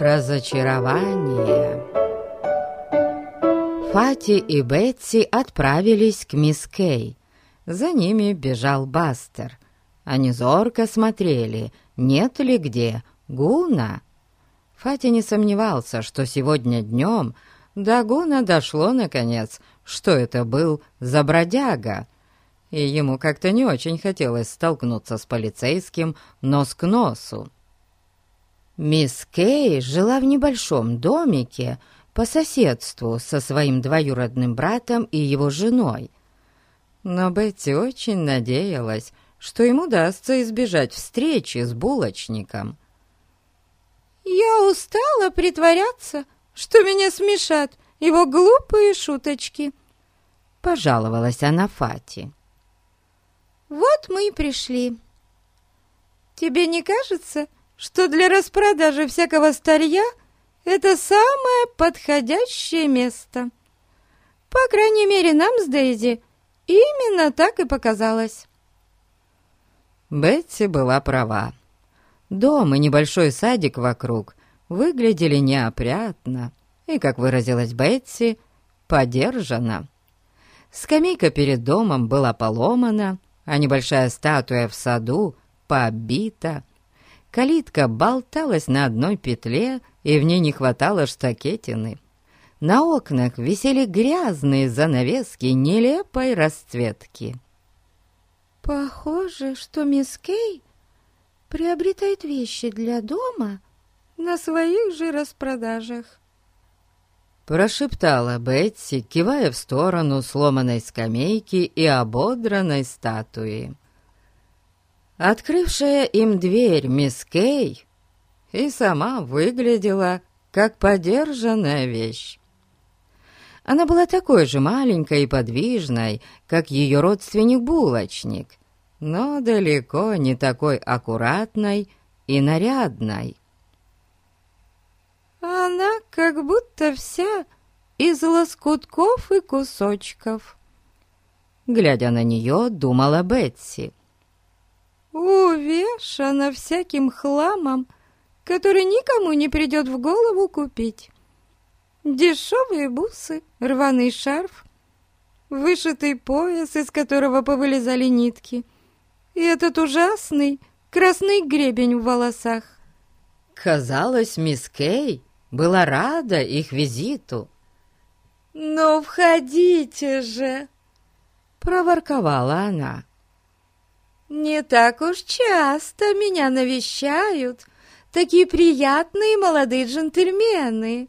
разочарование. Фати и Бетси отправились к мисс Кей. За ними бежал Бастер. Они зорко смотрели, нет ли где Гуна. Фати не сомневался, что сегодня днем до Гуна дошло, наконец, что это был за бродяга, и ему как-то не очень хотелось столкнуться с полицейским нос к носу. Мисс Кей жила в небольшом домике по соседству со своим двоюродным братом и его женой. Но Бетти очень надеялась, что ему удастся избежать встречи с булочником. «Я устала притворяться, что меня смешат его глупые шуточки», — пожаловалась она Фати. «Вот мы и пришли. Тебе не кажется, что для распродажи всякого старья это самое подходящее место? По крайней мере, нам с Дейзи именно так и показалось». Бетси была права. Дом и небольшой садик вокруг выглядели неопрятно и, как выразилась Бетси, подержано. Скамейка перед домом была поломана, а небольшая статуя в саду побита. Калитка болталась на одной петле, и в ней не хватало штакетины. На окнах висели грязные занавески нелепой расцветки. «Похоже, что мисс Кей приобретает вещи для дома на своих же распродажах», прошептала Бетси, кивая в сторону сломанной скамейки и ободранной статуи. Открывшая им дверь мисс Кей и сама выглядела как подержанная вещь. Она была такой же маленькой и подвижной, как ее родственник-булочник, но далеко не такой аккуратной и нарядной. Она как будто вся из лоскутков и кусочков. Глядя на нее, думала Бетси. Увешана всяким хламом, который никому не придет в голову купить. Дешевые бусы, рваный шарф, вышитый пояс, из которого повылезали нитки, и этот ужасный красный гребень в волосах. Казалось, мисс Кей была рада их визиту. «Ну, входите же!» — проворковала она. «Не так уж часто меня навещают такие приятные молодые джентльмены.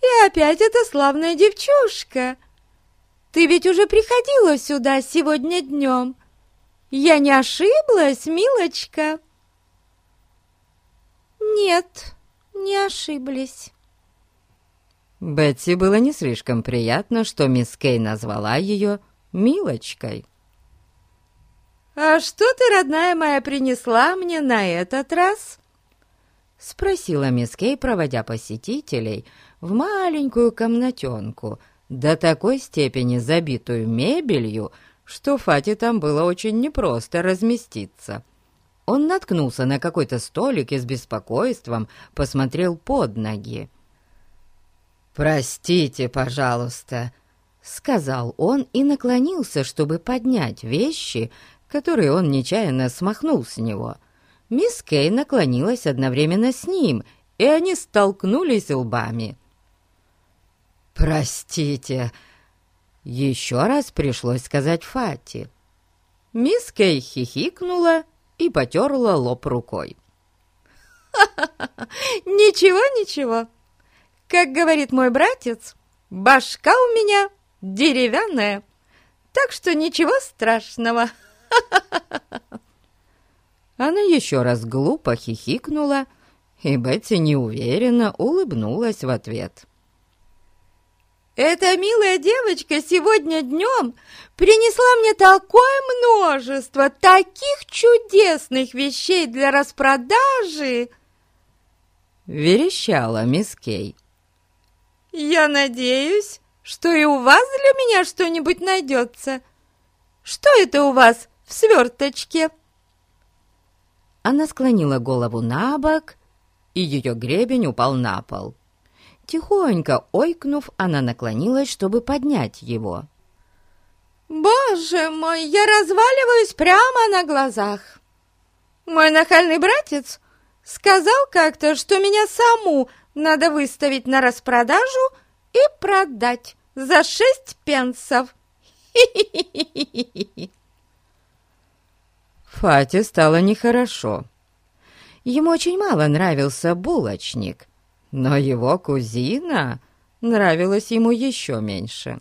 И опять эта славная девчушка. Ты ведь уже приходила сюда сегодня днем. Я не ошиблась, милочка?» «Нет», не ошиблись». Бетси было не слишком приятно, что мисс Кей назвала ее «милочкой». «А что ты, родная моя, принесла мне на этот раз?» Спросила мисс Кей, проводя посетителей в маленькую комнатенку, до такой степени забитую мебелью, что Фати там было очень непросто разместиться. Он наткнулся на какой-то столик и с беспокойством посмотрел под ноги. «Простите, пожалуйста», — сказал он и наклонился, чтобы поднять вещи, которые он нечаянно смахнул с него. Мисс Кей наклонилась одновременно с ним, и они столкнулись лбами. «Простите», — еще раз пришлось сказать Фати. Мисс Кей хихикнула и потерла лоб рукой. «Ничего, ничего. Как говорит мой братец, башка у меня деревянная, так что ничего страшного». Она еще раз глупо хихикнула, и Бетти неуверенно улыбнулась в ответ. Эта милая девочка сегодня днем принесла мне такое множество таких чудесных вещей для распродажи!» Верещала мисс Кей. «Я надеюсь, что и у вас для меня что-нибудь найдется. Что это у вас в сверточке?» Она склонила голову на бок и ее гребень упал на пол. Тихонько ойкнув, она наклонилась, чтобы поднять его. «Боже мой, я разваливаюсь прямо на глазах! Мой нахальный братец сказал как-то, что меня саму надо выставить на распродажу и продать за шесть пенсов. Хи-хи-хи-хи-хи!» Фате стало нехорошо. Ему очень мало нравился булочник, но его кузина нравилась ему еще меньше.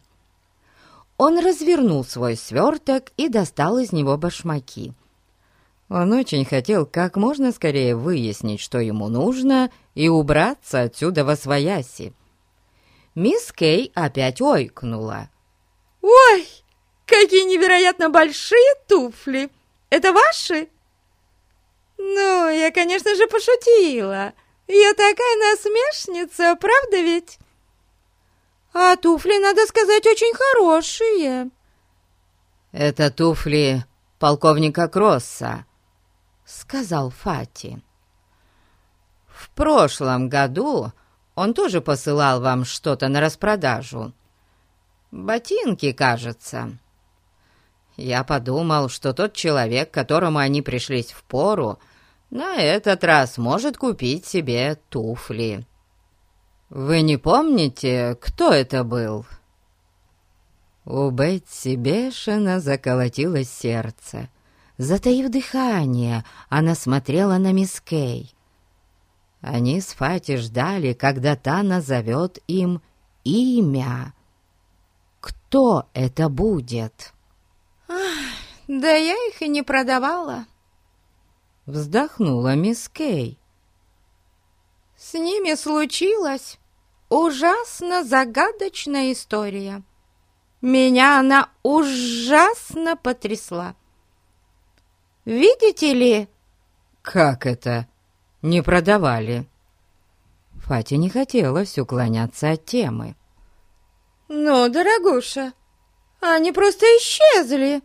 Он развернул свой сверток и достал из него башмаки. Он очень хотел как можно скорее выяснить, что ему нужно, и убраться отсюда во свояси. Мисс Кей опять ойкнула. «Ой, какие невероятно большие туфли! Это ваши?» «Ну, я, конечно же, пошутила. Я такая насмешница, правда ведь?» «А туфли, надо сказать, очень хорошие». «Это туфли полковника Кросса», — сказал Фати. «В прошлом году он тоже посылал вам что-то на распродажу. Ботинки, кажется». Я подумал, что тот человек, которому они пришлись в пору, на этот раз может купить себе туфли. Вы не помните, кто это был?» У Бетси бешено заколотилось сердце. Затаив дыхание, она смотрела на мисс Кей. Они с Фати ждали, когда та назовет им имя. Кто это будет? «Да я их и не продавала», — вздохнула мисс Кей. «С ними случилась ужасно загадочная история. Меня она ужасно потрясла. Видите ли...» «Как это? Не продавали?» Фати не хотелось уклоняться от темы. «Ну, дорогуша, они просто исчезли!»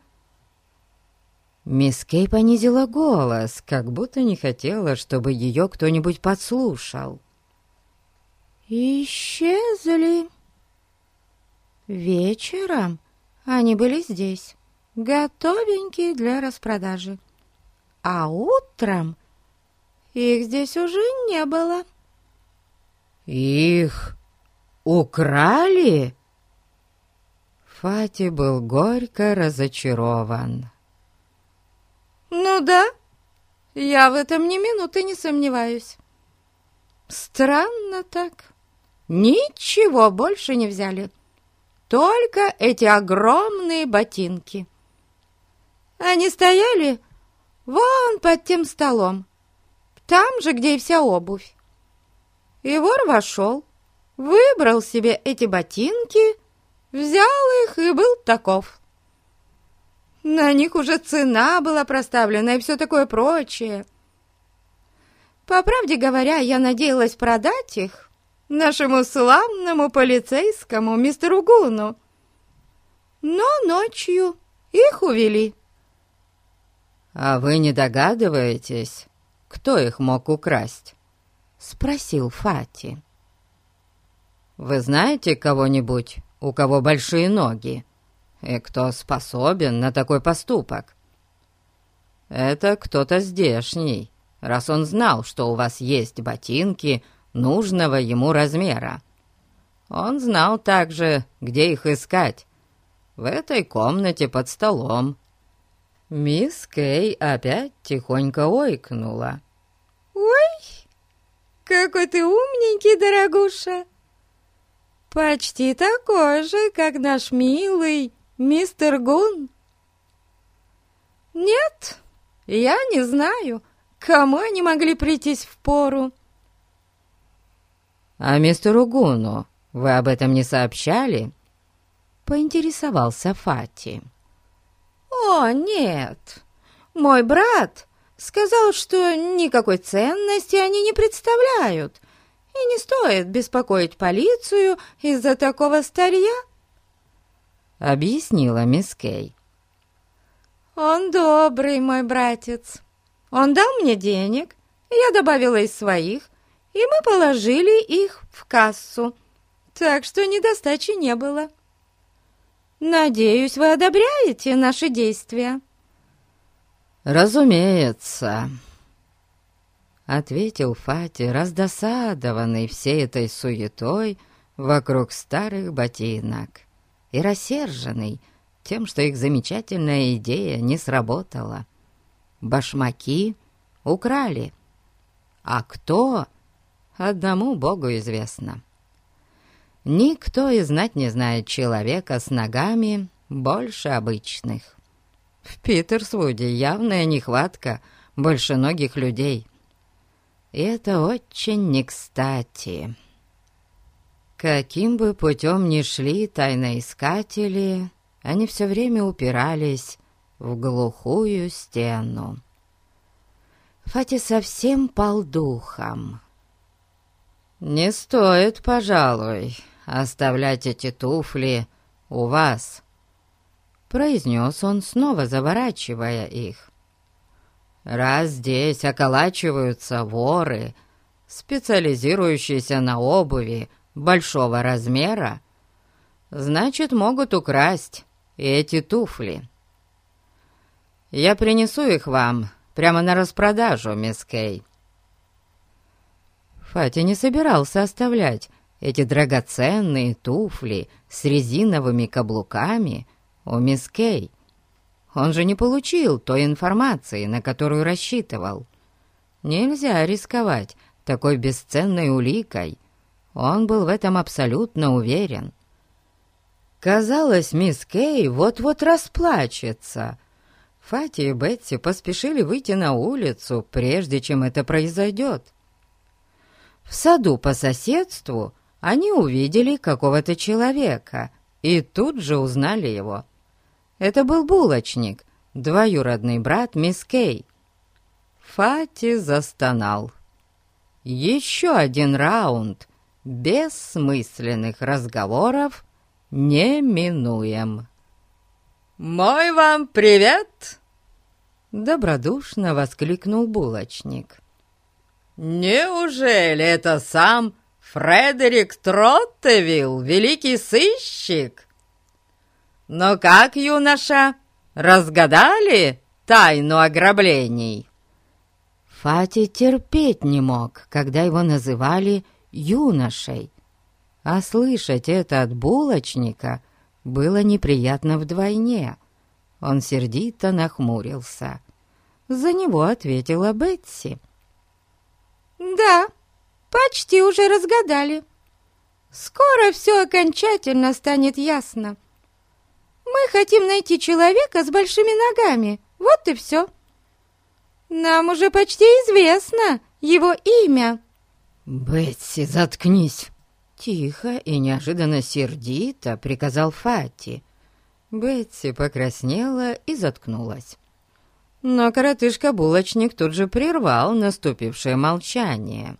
Мисс Кей понизила голос, как будто не хотела, чтобы ее кто-нибудь подслушал. «Исчезли!» Вечером они были здесь, готовенькие для распродажи. А утром их здесь уже не было. «Их украли?» Фати был горько разочарован. «Ну да, я в этом ни минуты не сомневаюсь. Странно так. Ничего больше не взяли, только эти огромные ботинки. Они стояли вон под тем столом, там же, где и вся обувь. И вор вошел, выбрал себе эти ботинки Взял их и был таков. На них уже цена была проставлена и все такое прочее. По правде говоря, я надеялась продать их нашему славному полицейскому мистеру Гуну. Но ночью их увели. «А вы не догадываетесь, кто их мог украсть?» — спросил Фати. «Вы знаете кого-нибудь, у кого большие ноги, и кто способен на такой поступок. Это кто-то здешний, раз он знал, что у вас есть ботинки нужного ему размера. Он знал также, где их искать. В этой комнате под столом. Мисс Кей опять тихонько ойкнула. «Ой, какой ты умненький, дорогуша!» Почти такой же, как наш милый мистер Гун. Нет, я не знаю, кому они могли прийтись в пору. А мистеру Гуну вы об этом не сообщали? Поинтересовался Фати. О, нет, мой брат сказал, что никакой ценности они не представляют, и не стоит беспокоить полицию из-за такого старья», — объяснила мисс Кей. «Он добрый, мой братец. Он дал мне денег, я добавила из своих, и мы положили их в кассу, так что недостачи не было. Надеюсь, вы одобряете наши действия?» «Разумеется», — ответил Фати, раздосадованный всей этой суетой вокруг старых ботинок и рассерженный тем, что их замечательная идея не сработала. Башмаки украли, а кто, одному Богу известно. Никто и знать не знает человека с ногами больше обычных. В Питерсвуде явная нехватка большеногих людей. Это очень не кстати. Каким бы путем ни шли тайноискатели, они все время упирались в глухую стену. Фати совсем пал духом. «Не стоит, пожалуй, оставлять эти туфли у вас», — произнес он, снова заворачивая их. «Раз здесь околачиваются воры, специализирующиеся на обуви большого размера, значит, могут украсть эти туфли. Я принесу их вам прямо на распродажу, мисс Кей». Фати не собирался оставлять эти драгоценные туфли с резиновыми каблуками у мисс Кей. Он же не получил той информации, на которую рассчитывал. Нельзя рисковать такой бесценной уликой. Он был в этом абсолютно уверен. Казалось, мисс Кей вот-вот расплачется. Фати и Бетси поспешили выйти на улицу, прежде чем это произойдет. В саду по соседству они увидели какого-то человека и тут же узнали его. Это был булочник, двоюродный брат мисс Кей. Фати застонал. Еще один раунд бессмысленных разговоров неминуем. «Мой вам привет!» Добродушно воскликнул булочник. «Неужели это сам Фредерик Троттевилл, великий сыщик. Но как, юноша, разгадали тайну ограблений?» Фати терпеть не мог, когда его называли юношей, а слышать это от булочника было неприятно вдвойне. Он сердито нахмурился. За него ответила Бетси. «Да, почти уже разгадали. Скоро все окончательно станет ясно. Мы хотим найти человека с большими ногами, вот и все. Нам уже почти известно его имя». «Бетси, заткнись!» Тихо и неожиданно сердито приказал Фати. Бетси покраснела и заткнулась. Но коротышка-булочник тут же прервал наступившее молчание.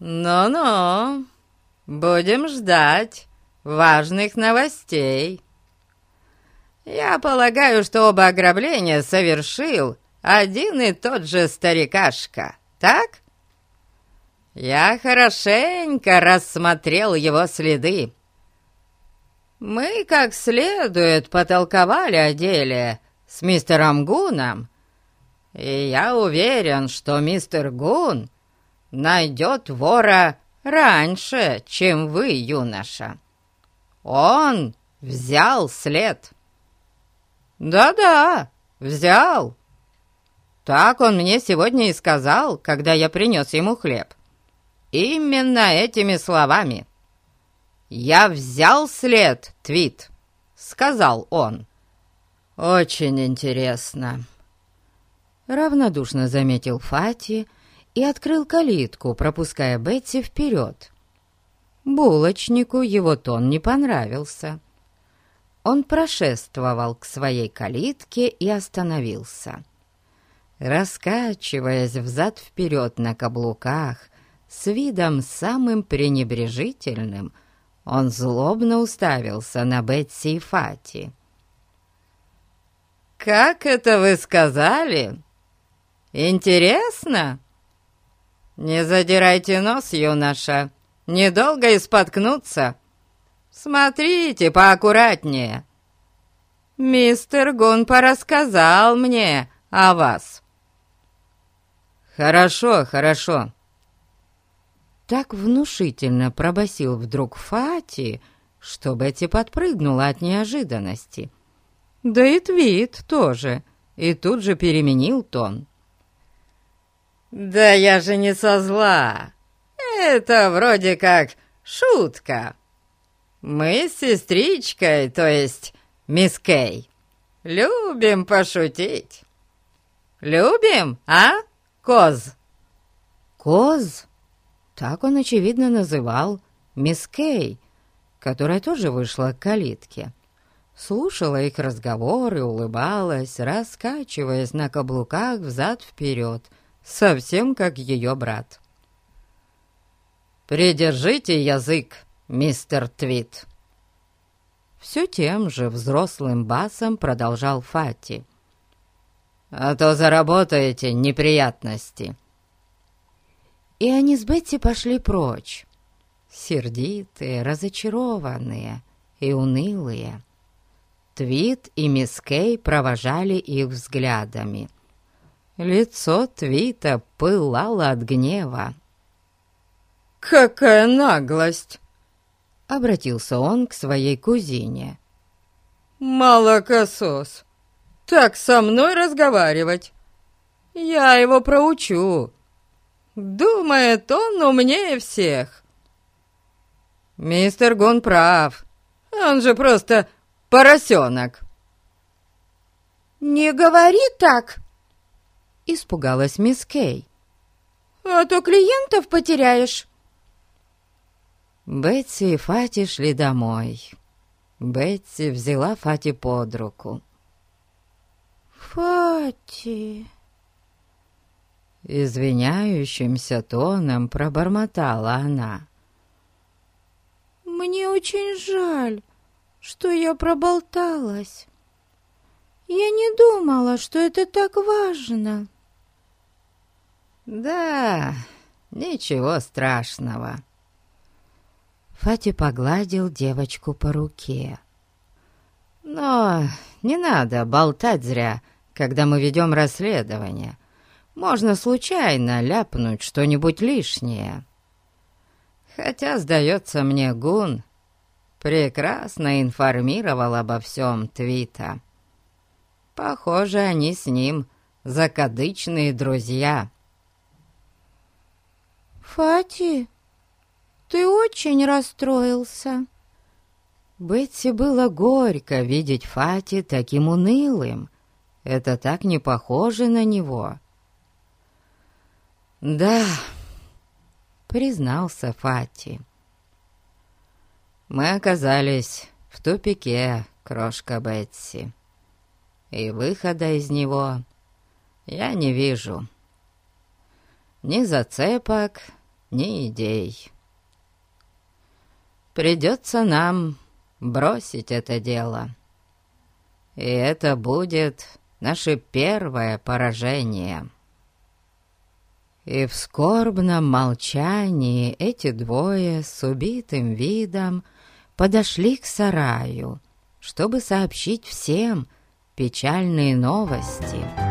«Ну-ну, будем ждать важных новостей. Я полагаю, что оба ограбления совершил один и тот же старикашка, так? Я хорошенько рассмотрел его следы. Мы как следует потолковали о деле с мистером Гуном, и я уверен, что мистер Гун — найдет вора раньше, чем вы, юноша. Он взял след. Да-да, взял. Так он мне сегодня и сказал, когда я принес ему хлеб. Именно этими словами. «Я взял след, Твит», — сказал он. «Очень интересно», — равнодушно заметил Фати, — и открыл калитку, пропуская Бетси вперед. Булочнику его тон не понравился. Он прошествовал к своей калитке и остановился. Раскачиваясь взад-вперед на каблуках, с видом самым пренебрежительным, он злобно уставился на Бетси и Фати. «Как это вы сказали? Интересно?» «Не задирайте нос, юноша, недолго и споткнуться. Смотрите поаккуратнее. Мистер Гун порассказал мне о вас». «Хорошо, хорошо». Так внушительно пробасил вдруг Фати, что Бетти подпрыгнула от неожиданности. Да и Твит тоже, и тут же переменил тон. «Да я же не со зла. Это вроде как шутка. Мы с сестричкой, то есть мисс Кей, любим пошутить. Любим, а, Коз?» «Коз?» Так он, очевидно, называл мисс Кей, которая тоже вышла к калитке. Слушала их разговоры, улыбалась, раскачиваясь на каблуках взад-вперед — совсем как ее брат. «Придержите язык, мистер Твит!» Все тем же взрослым басом продолжал Фати. «А то заработаете неприятности!» И они с Бетти пошли прочь, сердитые, разочарованные и унылые. Твит и мисс Кей провожали их взглядами — Лицо Твита пылало от гнева. «Какая наглость!» — обратился он к своей кузине. «Молокосос! Так со мной разговаривать! Я его проучу! Думает, он умнее всех!» «Мистер Гон прав, он же просто поросенок!» «Не говори так!» испугалась мисс Кей. «А то клиентов потеряешь». Бетси и Фати шли домой. Бетси взяла Фати под руку. «Фати...» Извиняющимся тоном пробормотала она. «Мне очень жаль, что я проболталась. Я не думала, что это так важно». «Да, ничего страшного». Фати погладил девочку по руке. «Но не надо болтать зря, когда мы ведем расследование. Можно случайно ляпнуть что-нибудь лишнее. Хотя, сдается мне, Гун прекрасно информировал обо всем Твита. Похоже, они с ним закадычные друзья». «Фати, ты очень расстроился». Бетси было горько видеть Фати таким унылым. Это так не похоже на него. «Да», — признался Фати. «Мы оказались в тупике, крошка Бетси, и выхода из него я не вижу. Ни зацепок, ни идей. Придется нам бросить это дело. И это будет наше первое поражение. И в скорбном молчании эти двое с убитым видом подошли к сараю, чтобы сообщить всем печальные новости.